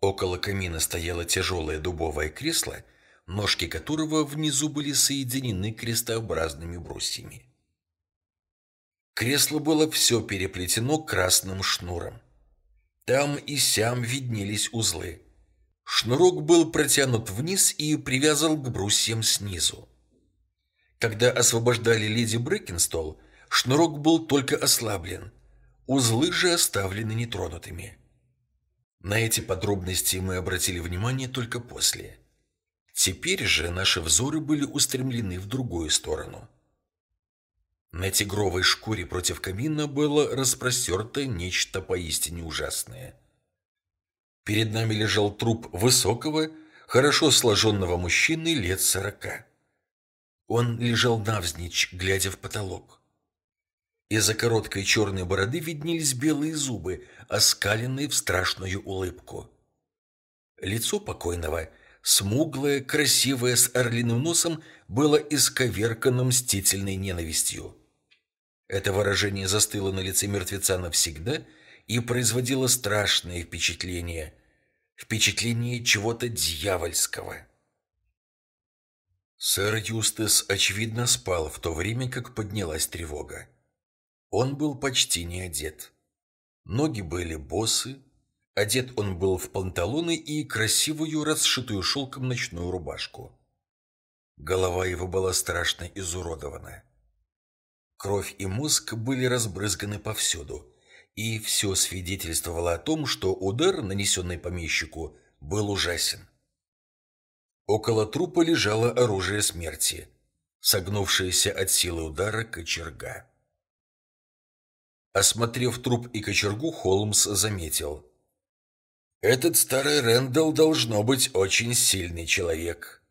Около камина стояло тяжелое дубовое кресло, ножки которого внизу были соединены крестообразными брусьями. Кресло было все переплетено красным шнуром. Там и сям виднелись узлы. Шнурок был протянут вниз и привязан к брусьям снизу. Когда освобождали леди Брекенстол, шнурок был только ослаблен, узлы же оставлены нетронутыми. На эти подробности мы обратили внимание только после. Теперь же наши взоры были устремлены в другую сторону. На тигровой шкуре против камина было распростерто нечто поистине ужасное. Перед нами лежал труп высокого, хорошо сложенного мужчины лет сорока. Он лежал навзничь, глядя в потолок. Из-за короткой черной бороды виднелись белые зубы, оскаленные в страшную улыбку. Лицо покойного, смуглое, красивое, с орлиным носом, было исковеркано мстительной ненавистью. Это выражение застыло на лице мертвеца навсегда и производило страшное впечатление. Впечатление чего-то дьявольского. Сэр Юстас, очевидно, спал в то время, как поднялась тревога. Он был почти не одет. Ноги были босы, одет он был в панталоны и красивую, расшитую шелком ночную рубашку. Голова его была страшно изуродована. Кровь и мозг были разбрызганы повсюду, и все свидетельствовало о том, что удар, нанесенный помещику, был ужасен. Около трупа лежало оружие смерти, согнувшееся от силы удара кочерга. Осмотрев труп и кочергу, Холмс заметил. «Этот старый Рэндалл должно быть очень сильный человек».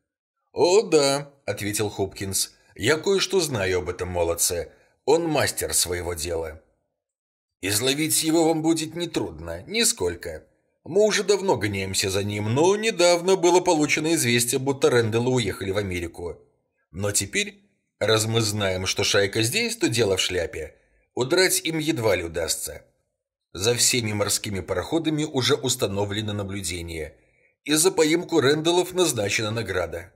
«О, да», — ответил Хопкинс. «Я кое-что знаю об этом молодце. Он мастер своего дела». «Изловить его вам будет нетрудно, нисколько. Мы уже давно гоняемся за ним, но недавно было получено известие, будто Рэндаллы уехали в Америку. Но теперь, раз мы знаем, что шайка здесь, то дело в шляпе. Удрать им едва ли удастся. За всеми морскими пароходами уже установлено наблюдение, и за поимку Рэндаллов назначена награда.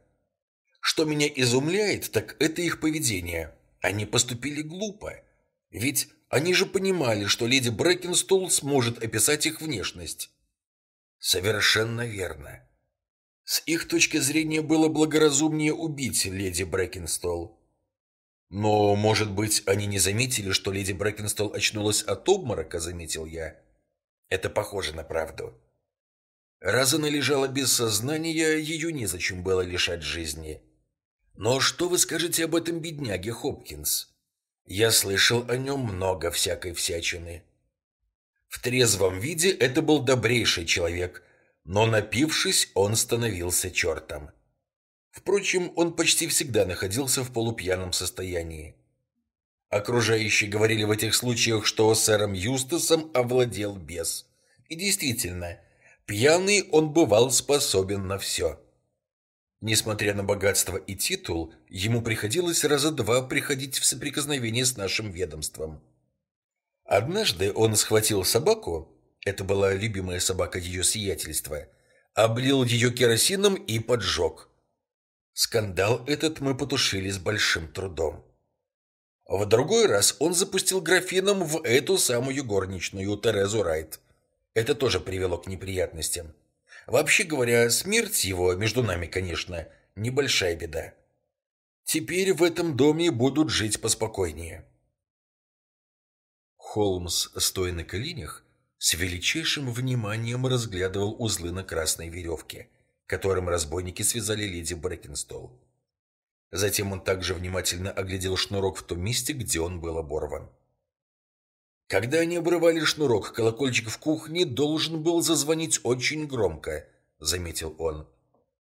Что меня изумляет, так это их поведение. Они поступили глупо. Ведь они же понимали, что леди Брэкенстол сможет описать их внешность. Совершенно верно. С их точки зрения было благоразумнее убить леди Брэкенстол. Но, может быть, они не заметили, что леди Брэкенстол очнулась от обморока, заметил я. Это похоже на правду. Раз она лежала без сознания, ее незачем было лишать жизни. Но что вы скажете об этом бедняге Хопкинс? Я слышал о нем много всякой всячины. В трезвом виде это был добрейший человек, но напившись, он становился чертом. Впрочем, он почти всегда находился в полупьяном состоянии. Окружающие говорили в этих случаях, что сэром Юстасом овладел бес. И действительно, пьяный он бывал способен на все. Несмотря на богатство и титул, ему приходилось раза два приходить в соприкосновение с нашим ведомством. Однажды он схватил собаку, это была любимая собака ее сиятельства, облил ее керосином и поджег. Скандал этот мы потушили с большим трудом. В другой раз он запустил графином в эту самую горничную Терезу Райт. Это тоже привело к неприятностям. Вообще говоря, смерть его, между нами, конечно, небольшая беда. Теперь в этом доме будут жить поспокойнее. Холмс, стоя на коленях, с величайшим вниманием разглядывал узлы на красной веревке, которым разбойники связали леди Брэкенстол. Затем он также внимательно оглядел шнурок в том месте, где он был оборван. Когда они обрывали шнурок, колокольчик в кухне должен был зазвонить очень громко, заметил он.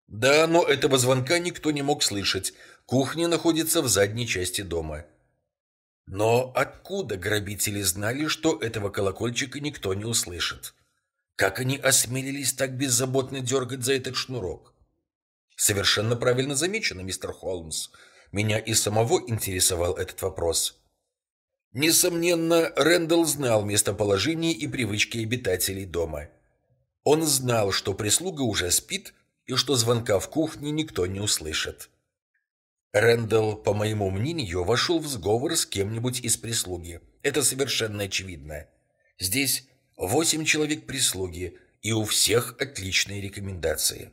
Да, но этого звонка никто не мог слышать. Кухня находится в задней части дома. Но откуда грабители знали, что этого колокольчика никто не услышит? Как они осмелились так беззаботно дергать за этот шнурок? Совершенно правильно замечено, мистер Холмс. Меня и самого интересовал этот вопрос. Несомненно, Рэндалл знал местоположение и привычки обитателей дома. Он знал, что прислуга уже спит и что звонка в кухне никто не услышит. Рэндалл, по моему мнению, вошел в сговор с кем-нибудь из прислуги. Это совершенно очевидно. Здесь восемь человек прислуги, и у всех отличные рекомендации.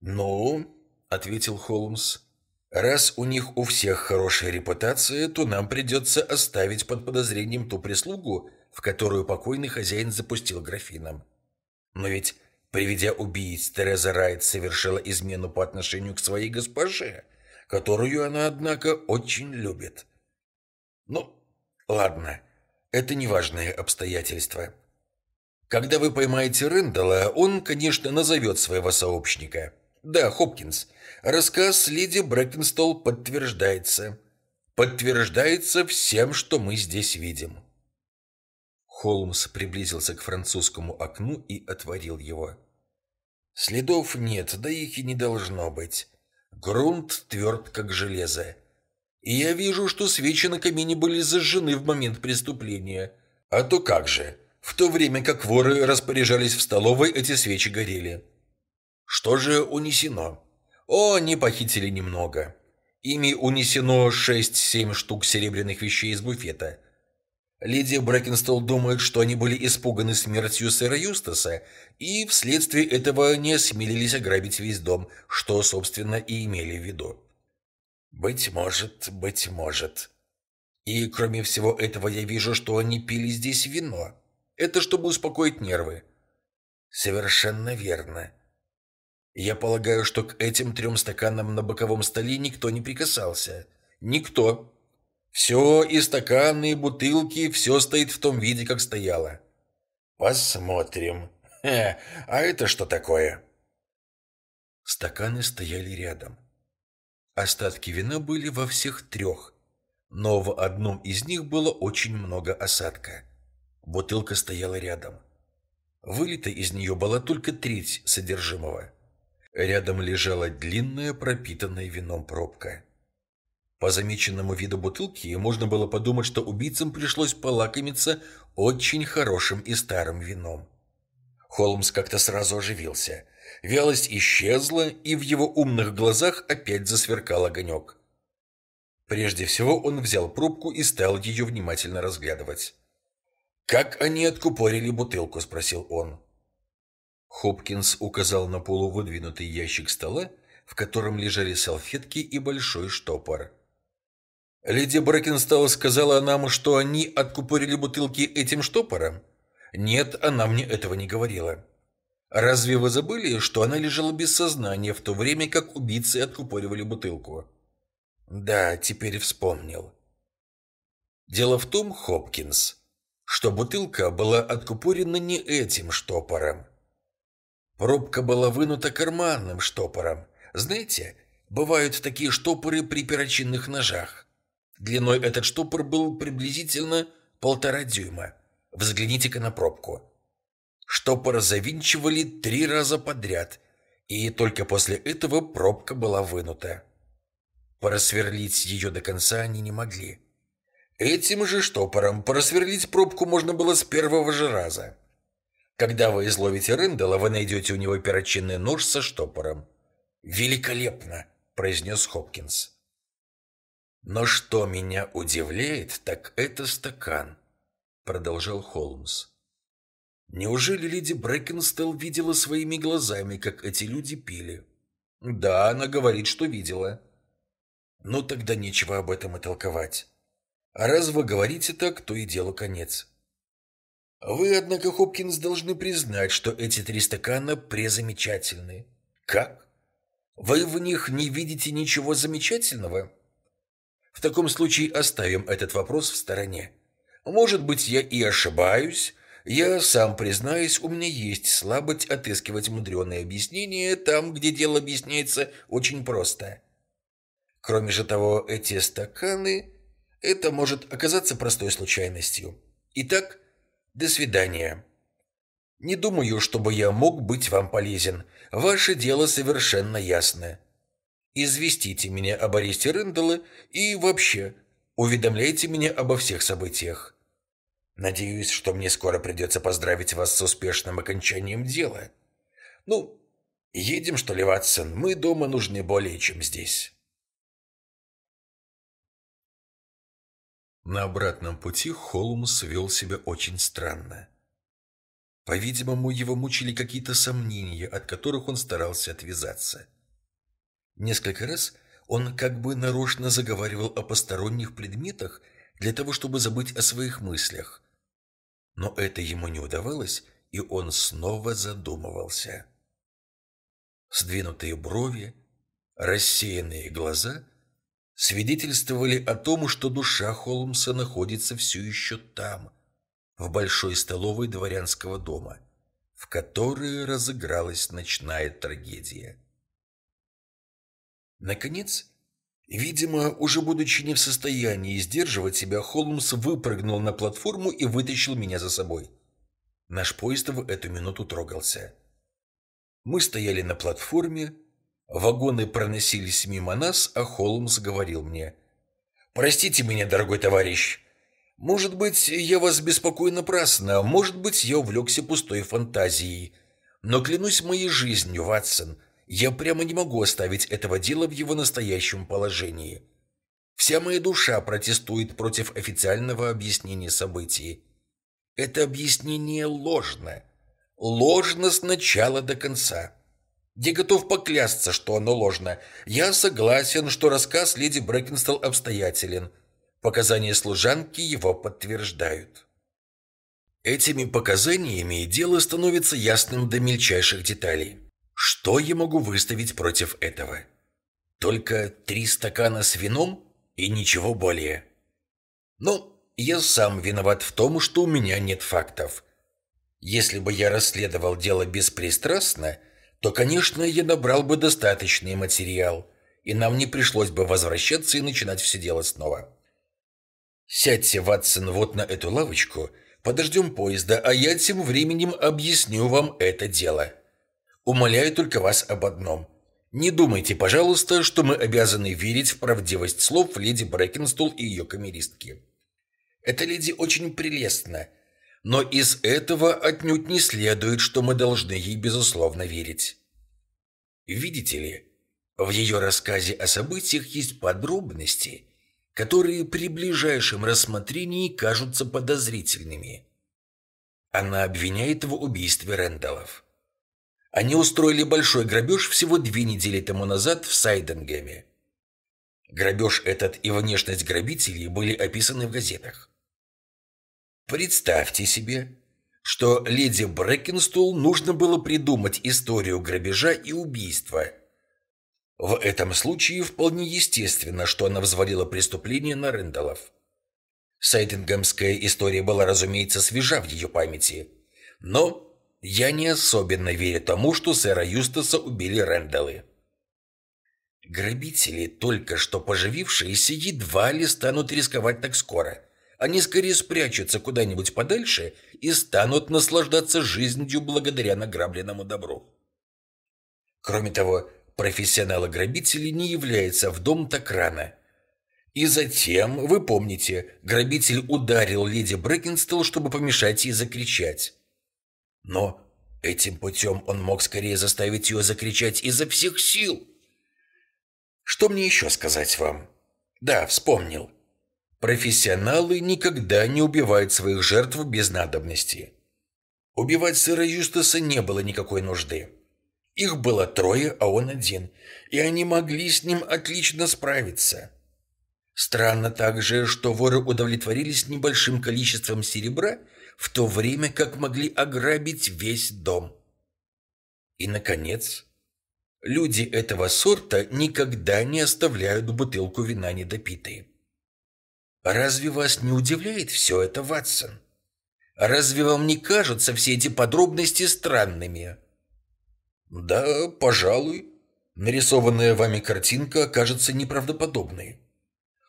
«Ну», — ответил Холмс, — «раз у них у всех хорошая репутация, то нам придется оставить под подозрением ту прислугу, в которую покойный хозяин запустил графином. Но ведь, приведя убийц, Тереза Райт совершила измену по отношению к своей госпоже, которую она, однако, очень любит. Ну, ладно, это неважное обстоятельство. Когда вы поймаете Рэндалла, он, конечно, назовет своего сообщника. Да, Хопкинс, рассказ леди Брэкенстол подтверждается. Подтверждается всем, что мы здесь видим. Холмс приблизился к французскому окну и отворил его. Следов нет, да их и не должно быть. Грунт тверд, как железо. И я вижу, что свечи на камине были зажжены в момент преступления. А то как же, в то время как воры распоряжались в столовой, эти свечи горели. Что же унесено? О, они похитили немного. Ими унесено 6-7 штук серебряных вещей из буфета – Леди Брэкенстол думает, что они были испуганы смертью сэра Юстаса и вследствие этого не осмелились ограбить весь дом, что, собственно, и имели в виду. Быть может, быть может. И, кроме всего этого, я вижу, что они пили здесь вино. Это чтобы успокоить нервы. Совершенно верно. Я полагаю, что к этим трем стаканам на боковом столе никто не прикасался. Никто. Все, и стаканы, и бутылки, все стоит в том виде, как стояло. Посмотрим. Хе, а это что такое? Стаканы стояли рядом. Остатки вина были во всех трех, но в одном из них было очень много осадка. Бутылка стояла рядом. Вылита из нее была только треть содержимого. Рядом лежала длинная пропитанная вином пробка. По замеченному виду бутылки можно было подумать, что убийцам пришлось полакомиться очень хорошим и старым вином. Холмс как-то сразу оживился. Вялость исчезла, и в его умных глазах опять засверкал огонек. Прежде всего он взял пробку и стал ее внимательно разглядывать. «Как они откупорили бутылку?» – спросил он. Хопкинс указал на полувыдвинутый ящик стола, в котором лежали салфетки и большой штопор. Леди Брэкенстау сказала нам, что они откупорили бутылки этим штопором? Нет, она мне этого не говорила. Разве вы забыли, что она лежала без сознания в то время, как убийцы откупоривали бутылку? Да, теперь вспомнил. Дело в том, Хопкинс, что бутылка была откупорена не этим штопором. Пробка была вынута карманным штопором. Знаете, бывают такие штопоры при перочинных ножах. Длиной этот штопор был приблизительно полтора дюйма. Взгляните-ка на пробку. Штопор завинчивали три раза подряд, и только после этого пробка была вынута. Просверлить ее до конца они не могли. Этим же штопором просверлить пробку можно было с первого же раза. Когда вы изловите Рэндала, вы найдете у него перочинный нож со штопором. «Великолепно!» – произнес Хопкинс. «Но что меня удивляет, так это стакан», — продолжал Холмс. «Неужели леди Брэкенстелл видела своими глазами, как эти люди пили?» «Да, она говорит, что видела». «Ну, тогда нечего об этом и толковать. А раз вы говорите так, то и делу конец». «Вы, однако, Хопкинс, должны признать, что эти три стакана презамечательны». «Как? Вы в них не видите ничего замечательного?» В таком случае оставим этот вопрос в стороне. Может быть, я и ошибаюсь. Я сам признаюсь, у меня есть слабость отыскивать мудреные объяснения там, где дело объясняется очень просто. Кроме же того, эти стаканы... Это может оказаться простой случайностью. Итак, до свидания. Не думаю, чтобы я мог быть вам полезен. Ваше дело совершенно ясно. Известите меня об аресте Рэндалла и вообще уведомляйте меня обо всех событиях. Надеюсь, что мне скоро придется поздравить вас с успешным окончанием дела. Ну, едем, что ли, Ватсон? Мы дома нужны более, чем здесь. На обратном пути Холмс вел себя очень странно. По-видимому, его мучили какие-то сомнения, от которых он старался отвязаться. Несколько раз он как бы нарочно заговаривал о посторонних предметах для того, чтобы забыть о своих мыслях. Но это ему не удавалось, и он снова задумывался. Сдвинутые брови, рассеянные глаза свидетельствовали о том, что душа Холмса находится все еще там, в большой столовой дворянского дома, в которой разыгралась ночная трагедия. Наконец, видимо, уже будучи не в состоянии сдерживать себя, Холмс выпрыгнул на платформу и вытащил меня за собой. Наш поезд в эту минуту трогался. Мы стояли на платформе, Вагоны проносились мимо нас, а Холмс говорил мне. «Простите меня, дорогой товарищ. Может быть, я вас беспокою напрасно, может быть, я увлекся пустой фантазией. Но клянусь моей жизнью, Ватсон, я прямо не могу оставить этого дела в его настоящем положении. Вся моя душа протестует против официального объяснения событий. Это объяснение ложно. Ложно с начала до конца». Я готов поклясться, что оно ложно. Я согласен, что рассказ леди Брэкенстелл обстоятелен. Показания служанки его подтверждают. Этими показаниями дело становится ясным до мельчайших деталей. Что я могу выставить против этого? Только три стакана с вином и ничего более. Но я сам виноват в том, что у меня нет фактов. Если бы я расследовал дело беспристрастно, то, конечно, я набрал бы достаточный материал, и нам не пришлось бы возвращаться и начинать все дело снова. Сядьте, Ватсон, вот на эту лавочку, подождем поезда, а я тем временем объясню вам это дело. Умоляю только вас об одном. Не думайте, пожалуйста, что мы обязаны верить в правдивость слов леди Брэкенстул и ее камеристки. Эта леди очень прелестна, но из этого отнюдь не следует, что мы должны ей безусловно верить. Видите ли, в ее рассказе о событиях есть подробности, которые при ближайшем рассмотрении кажутся подозрительными. Она обвиняет в убийстве Рэндаллов. Они устроили большой грабеж всего две недели тому назад в Сайденгеме. Грабеж этот и внешность грабителей были описаны в газетах. Представьте себе, что леди Брэкенстул нужно было придумать историю грабежа и убийства. В этом случае вполне естественно, что она взвалила преступление на Рэндаллов. Сайдингемская история была, разумеется, свежа в ее памяти. Но я не особенно верю тому, что сэра Юстаса убили Рэндаллы. Грабители, только что поживившиеся, едва ли станут рисковать так скоро – они скорее спрячутся куда-нибудь подальше и станут наслаждаться жизнью благодаря награбленному добру. Кроме того, профессионалы-грабители не являются в дом так рано. И затем, вы помните, грабитель ударил леди Брэкенстелл, чтобы помешать ей закричать. Но этим путем он мог скорее заставить ее закричать изо всех сил. Что мне еще сказать вам? Да, вспомнил. Профессионалы никогда не убивают своих жертв без надобности. Убивать сэра Юстаса не было никакой нужды. Их было трое, а он один, и они могли с ним отлично справиться. Странно также, что воры удовлетворились небольшим количеством серебра, в то время как могли ограбить весь дом. И, наконец, люди этого сорта никогда не оставляют бутылку вина недопитой. Разве вас не удивляет все это, Ватсон? Разве вам не кажутся все эти подробности странными? Да, пожалуй. Нарисованная вами картинка кажется неправдоподобной.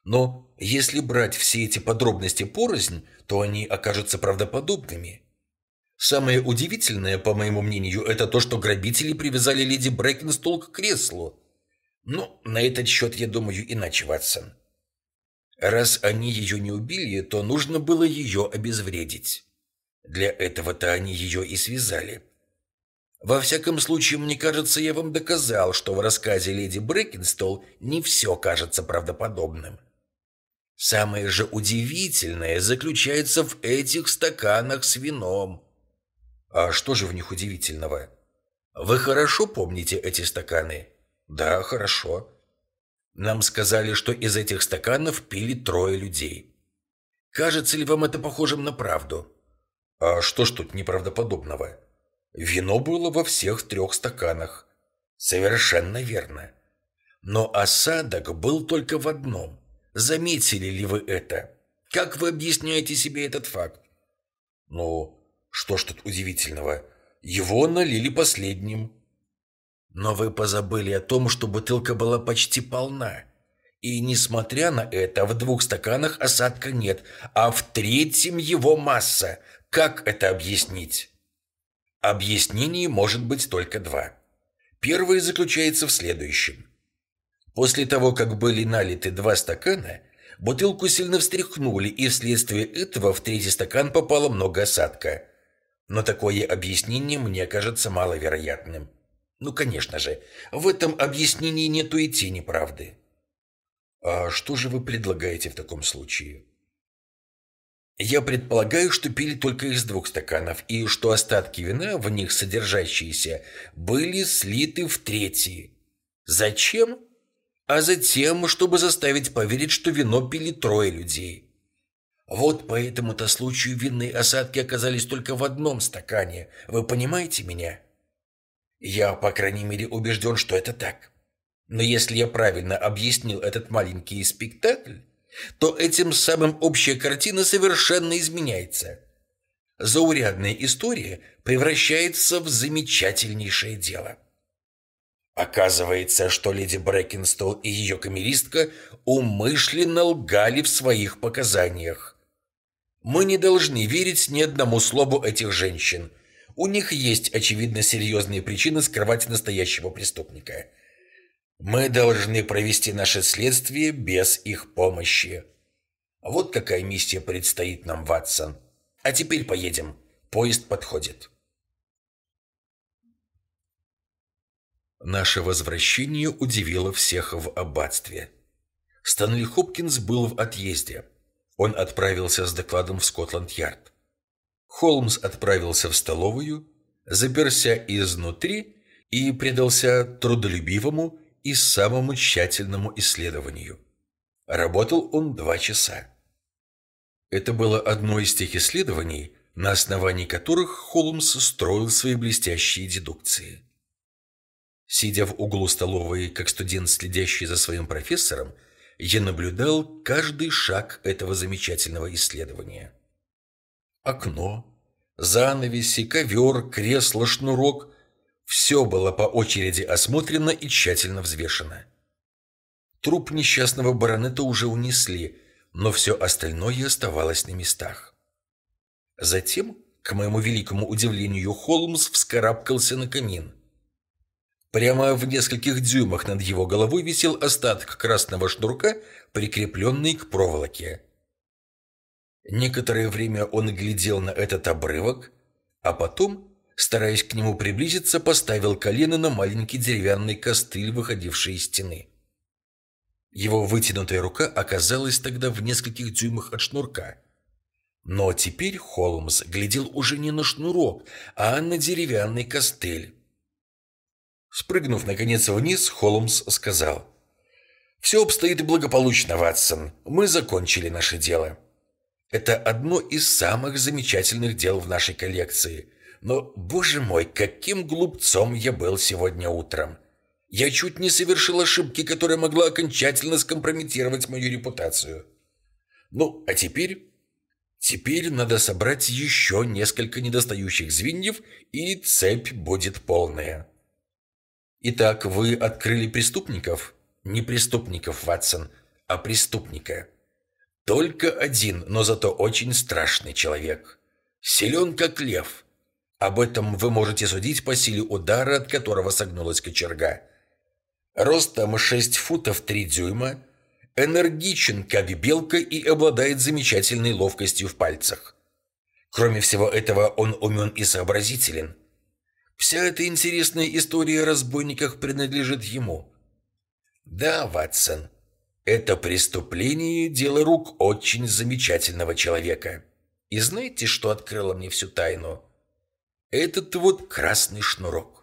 Но если брать все эти подробности порознь, то они окажутся правдоподобными. Самое удивительное, по моему мнению, это то, что грабители привязали леди Брэкенстол к креслу. Ну, на этот счет я думаю иначе, Ватсон. Раз они ее не убили, то нужно было ее обезвредить. Для этого-то они ее и связали. Во всяком случае, мне кажется, я вам доказал, что в рассказе леди Брэкенстол не все кажется правдоподобным. Самое же удивительное заключается в этих стаканах с вином. А что же в них удивительного? Вы хорошо помните эти стаканы? Да, хорошо. Нам сказали, что из этих стаканов пили трое людей. Кажется ли вам это похожим на правду? А что ж тут неправдоподобного? Вино было во всех трех стаканах. Совершенно верно. Но осадок был только в одном. Заметили ли вы это? Как вы объясняете себе этот факт? Ну, что ж тут удивительного? Его налили последним. Но вы позабыли о том, что бутылка была почти полна. И, несмотря на это, в двух стаканах осадка нет, а в третьем его масса. Как это объяснить? Объяснений может быть только два. Первое заключается в следующем. После того, как были налиты два стакана, бутылку сильно встряхнули, и вследствие этого в третий стакан попало много осадка. Но такое объяснение мне кажется маловероятным. Ну, конечно же, в этом объяснении нету и тени правды. А что же вы предлагаете в таком случае? Я предполагаю, что пили только из двух стаканов, и что остатки вина, в них содержащиеся, были слиты в третий. Зачем? А затем, чтобы заставить поверить, что вино пили трое людей. Вот по этому-то случаю винные осадки оказались только в одном стакане. Вы понимаете меня? Я, по крайней мере, убежден, что это так. Но если я правильно объяснил этот маленький спектакль, то этим самым общая картина совершенно изменяется. Заурядная история превращается в замечательнейшее дело. Оказывается, что леди Брэкенстол и ее камеристка умышленно лгали в своих показаниях. Мы не должны верить ни одному слову этих женщин. У них есть, очевидно, серьезные причины скрывать настоящего преступника – мы должны провести наше следствие без их помощи. Вот какая миссия предстоит нам, Ватсон. А теперь поедем. Поезд подходит. Наше возвращение удивило всех в аббатстве. Станли Хопкинс был в отъезде. Он отправился с докладом в Скотланд-Ярд. Холмс отправился в столовую, заперся изнутри и предался трудолюбивому и самому тщательному исследованию. Работал он два часа. Это было одно из тех исследований, на основании которых Холмс строил свои блестящие дедукции. Сидя в углу столовой, как студент, следящий за своим профессором, я наблюдал каждый шаг этого замечательного исследования. Окно, занавеси, ковер, кресло, шнурок все было по очереди осмотрено и тщательно взвешено. Труп несчастного баронета уже унесли, но все остальное оставалось на местах. Затем, к моему великому удивлению, Холмс вскарабкался на камин. Прямо в нескольких дюймах над его головой висел остаток красного шнурка, прикрепленный к проволоке. Некоторое время он глядел на этот обрывок, а потом стараясь к нему приблизиться, поставил колено на маленький деревянный костыль, выходивший из стены. Его вытянутая рука оказалась тогда в нескольких дюймах от шнурка. Но теперь Холмс глядел уже не на шнурок, а на деревянный костыль. Спрыгнув, наконец, вниз, Холмс сказал. «Все обстоит благополучно, Ватсон. Мы закончили наше дело. Это одно из самых замечательных дел в нашей коллекции. Но, боже мой, каким глупцом я был сегодня утром. Я чуть не совершил ошибки, которая могла окончательно скомпрометировать мою репутацию. Ну, а теперь... Теперь надо собрать еще несколько недостающих звеньев, и цепь будет полная. Итак, вы открыли преступников? Не преступников, Ватсон, а преступника. Только один, но зато очень страшный человек. Силен, как лев. Об этом вы можете судить по силе удара, от которого согнулась кочерга. Ростом 6 футов 3 дюйма, энергичен, как белка, и обладает замечательной ловкостью в пальцах. Кроме всего этого, он умен и сообразителен. Вся эта интересная история о разбойниках принадлежит ему. Да, Ватсон, это преступление – дело рук очень замечательного человека. И знаете, что открыло мне всю тайну? Этот вот красный шнурок.